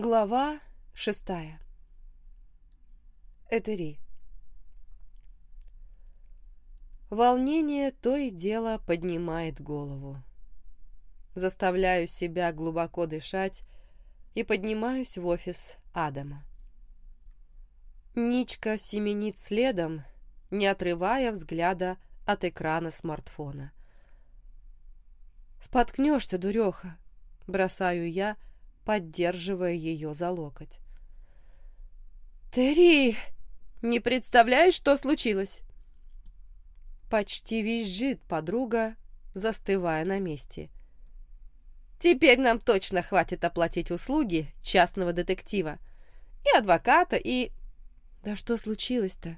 Глава шестая. Этери. Волнение то и дело поднимает голову. Заставляю себя глубоко дышать и поднимаюсь в офис Адама. Ничка семенит следом, не отрывая взгляда от экрана смартфона. «Споткнешься, дуреха!» — бросаю я, — поддерживая ее за локоть. «Терри, не представляешь, что случилось?» Почти визжит подруга, застывая на месте. «Теперь нам точно хватит оплатить услуги частного детектива. И адвоката, и...» «Да что случилось-то?»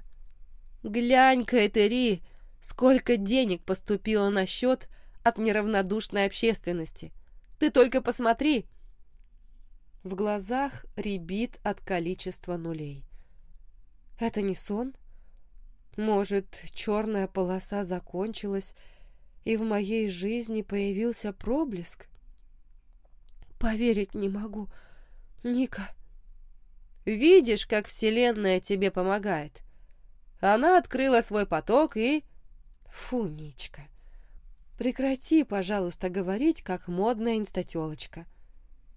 «Глянь-ка, Этери, сколько денег поступило на счет от неравнодушной общественности. Ты только посмотри!» В глазах рябит от количества нулей. Это не сон? Может, черная полоса закончилась, и в моей жизни появился проблеск? Поверить не могу. Ника. Видишь, как Вселенная тебе помогает? Она открыла свой поток и... Фу, Ничка. Прекрати, пожалуйста, говорить, как модная инстателочка. —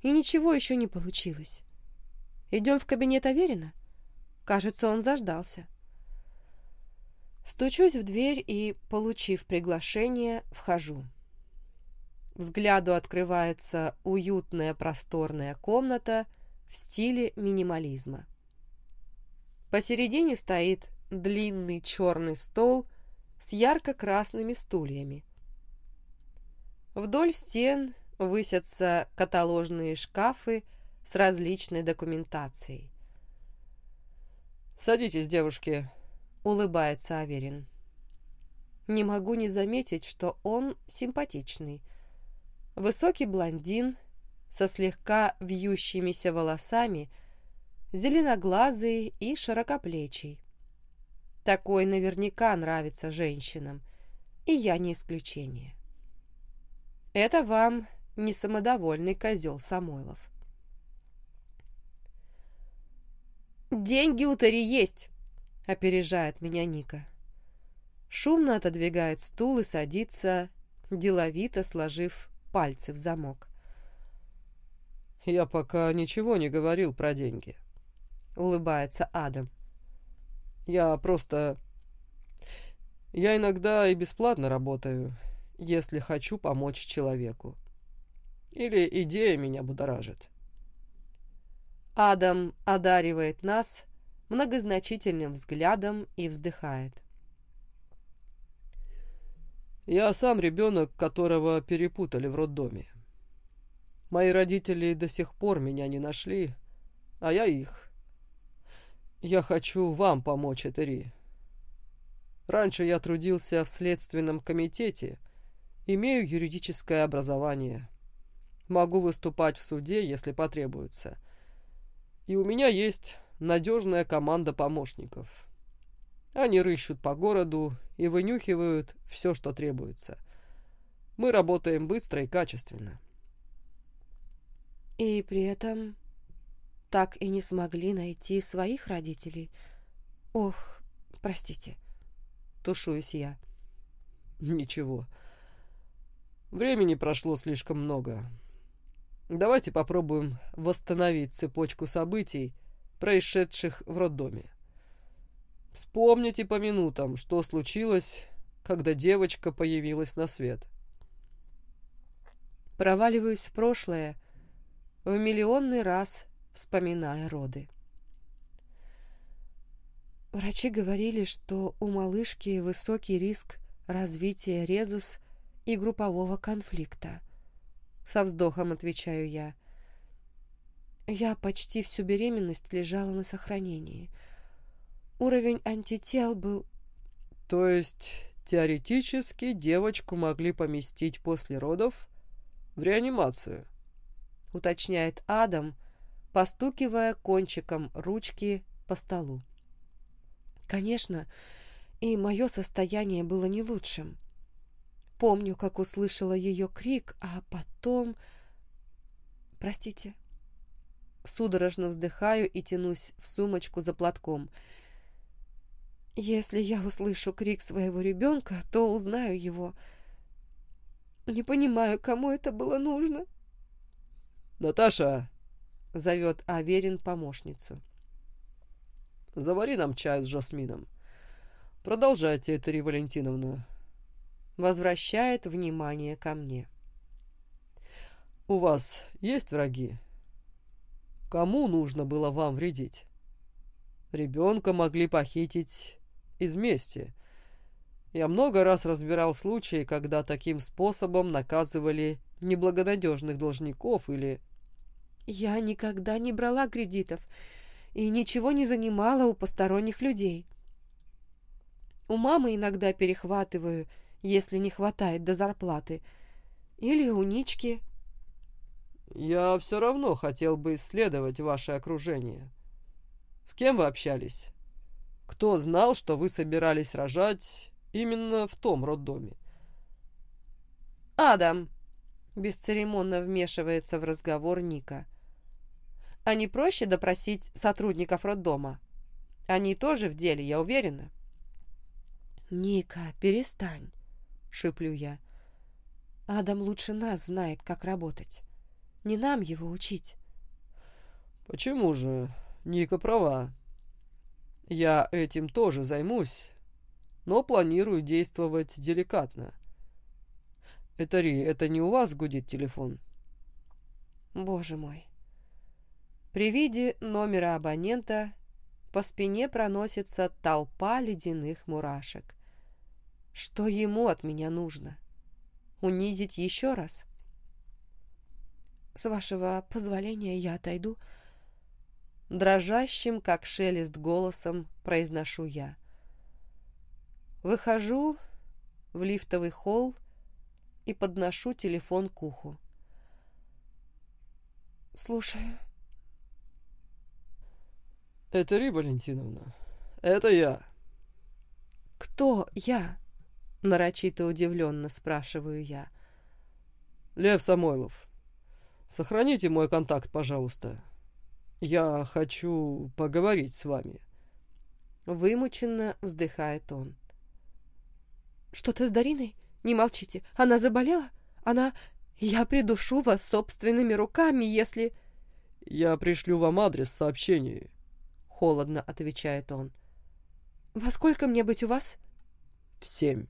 и ничего еще не получилось. Идем в кабинет Аверина? Кажется, он заждался. Стучусь в дверь и, получив приглашение, вхожу. Взгляду открывается уютная просторная комната в стиле минимализма. Посередине стоит длинный черный стол с ярко-красными стульями. Вдоль стен высятся каталожные шкафы с различной документацией. «Садитесь, девушки», — улыбается Аверин. Не могу не заметить, что он симпатичный. Высокий блондин со слегка вьющимися волосами, зеленоглазый и широкоплечий. Такой наверняка нравится женщинам, и я не исключение. Это вам не самодовольный козел Самойлов. «Деньги у Тари есть!» — опережает меня Ника. Шумно отодвигает стул и садится, деловито сложив пальцы в замок. «Я пока ничего не говорил про деньги», — улыбается Адам. «Я просто... Я иногда и бесплатно работаю, если хочу помочь человеку. Или идея меня будоражит. Адам одаривает нас многозначительным взглядом и вздыхает. Я сам ребенок, которого перепутали в роддоме. Мои родители до сих пор меня не нашли, а я их. Я хочу вам помочь, Этери. Раньше я трудился в следственном комитете, имею юридическое образование. Могу выступать в суде, если потребуется. И у меня есть надежная команда помощников. Они рыщут по городу и вынюхивают все, что требуется. Мы работаем быстро и качественно. И при этом так и не смогли найти своих родителей. Ох, простите. Тушуюсь я. Ничего. Времени прошло слишком много. Давайте попробуем восстановить цепочку событий, происшедших в роддоме. Вспомните по минутам, что случилось, когда девочка появилась на свет. Проваливаюсь в прошлое, в миллионный раз вспоминая роды. Врачи говорили, что у малышки высокий риск развития резус и группового конфликта – со вздохом отвечаю я. Я почти всю беременность лежала на сохранении. Уровень антител был... То есть, теоретически, девочку могли поместить после родов в реанимацию? Уточняет Адам, постукивая кончиком ручки по столу. Конечно, и мое состояние было не лучшим. Помню, как услышала ее крик, а потом... Простите. Судорожно вздыхаю и тянусь в сумочку за платком. Если я услышу крик своего ребенка, то узнаю его. Не понимаю, кому это было нужно. «Наташа!» — зовет Аверин помощницу. «Завари нам чай с жасмином. Продолжайте, Этери Валентиновна». Возвращает внимание ко мне. «У вас есть враги? Кому нужно было вам вредить? Ребенка могли похитить из мести. Я много раз разбирал случаи, когда таким способом наказывали неблагонадежных должников или... Я никогда не брала кредитов и ничего не занимала у посторонних людей. У мамы иногда перехватываю, если не хватает до зарплаты. Или у Нички. Я все равно хотел бы исследовать ваше окружение. С кем вы общались? Кто знал, что вы собирались рожать именно в том роддоме? «Адам!» — бесцеремонно вмешивается в разговор Ника. «А не проще допросить сотрудников роддома? Они тоже в деле, я уверена». «Ника, перестань!» — шиплю я. «Адам лучше нас знает, как работать. Не нам его учить». «Почему же? Ника права. Я этим тоже займусь, но планирую действовать деликатно. Это Ри, это не у вас гудит телефон? Боже мой. При виде номера абонента по спине проносится толпа ледяных мурашек. Что ему от меня нужно? Унизить еще раз? С вашего позволения я отойду, — Дрожащим, как шелест голосом, произношу я. Выхожу в лифтовый холл и подношу телефон к уху. Слушаю. Это Ри, Валентиновна. Это я. Кто я? Нарочито удивленно спрашиваю я. Лев Самойлов. Сохраните мой контакт, пожалуйста. «Я хочу поговорить с вами». Вымученно вздыхает он. «Что-то с Дариной? Не молчите. Она заболела? Она... Я придушу вас собственными руками, если...» «Я пришлю вам адрес сообщений», — холодно отвечает он. «Во сколько мне быть у вас?» «В семь».